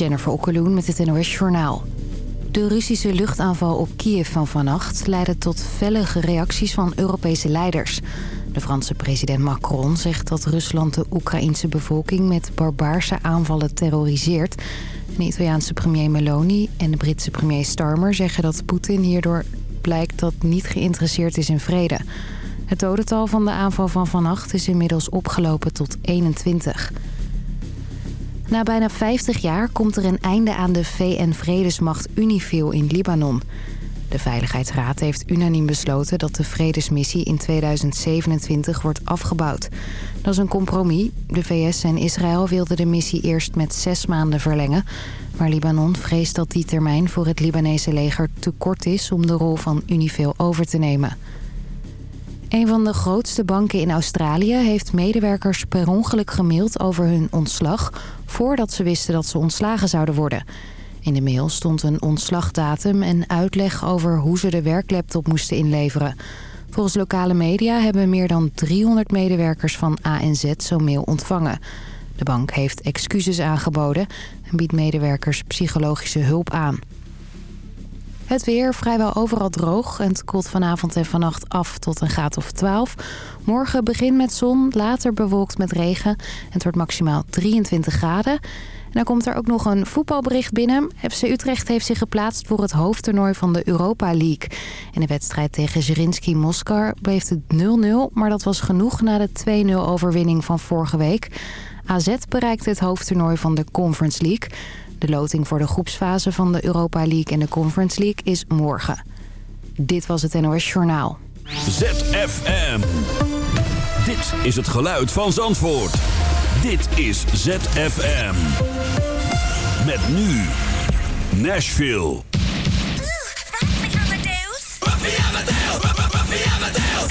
Jennifer Okkeloen met het NOS Journaal. De Russische luchtaanval op Kiev van vannacht leidde tot fellige reacties van Europese leiders. De Franse president Macron zegt dat Rusland de Oekraïense bevolking met barbaarse aanvallen terroriseert. De Italiaanse premier Meloni en de Britse premier Starmer zeggen dat Poetin hierdoor blijkt dat niet geïnteresseerd is in vrede. Het dodental van de aanval van vannacht is inmiddels opgelopen tot 21. Na bijna 50 jaar komt er een einde aan de VN-vredesmacht Unifil in Libanon. De Veiligheidsraad heeft unaniem besloten dat de vredesmissie in 2027 wordt afgebouwd. Dat is een compromis. De VS en Israël wilden de missie eerst met zes maanden verlengen. Maar Libanon vreest dat die termijn voor het Libanese leger te kort is om de rol van Unifil over te nemen. Een van de grootste banken in Australië heeft medewerkers per ongeluk gemaild over hun ontslag... voordat ze wisten dat ze ontslagen zouden worden. In de mail stond een ontslagdatum en uitleg over hoe ze de werklaptop moesten inleveren. Volgens lokale media hebben meer dan 300 medewerkers van ANZ zo'n mail ontvangen. De bank heeft excuses aangeboden en biedt medewerkers psychologische hulp aan. Het weer vrijwel overal droog en het koelt vanavond en vannacht af tot een graad of 12. Morgen begin met zon, later bewolkt met regen en het wordt maximaal 23 graden. En dan komt er ook nog een voetbalbericht binnen. FC Utrecht heeft zich geplaatst voor het hoofdtoernooi van de Europa League. In de wedstrijd tegen Zrinski Moskou bleef het 0-0, maar dat was genoeg na de 2-0 overwinning van vorige week. AZ bereikte het hoofdtoernooi van de Conference League. De loting voor de groepsfase van de Europa League en de Conference League is morgen. Dit was het NOS Journaal. ZFM. Dit is het geluid van Zandvoort. Dit is ZFM. Met nu Nashville. Amadeus. Amadeus. Amadeus.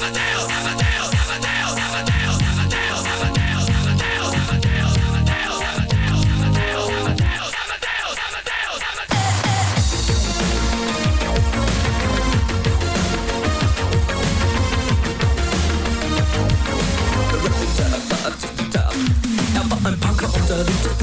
Amadeus.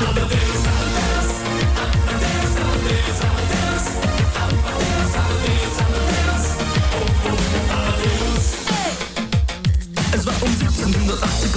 until the Es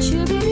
Should be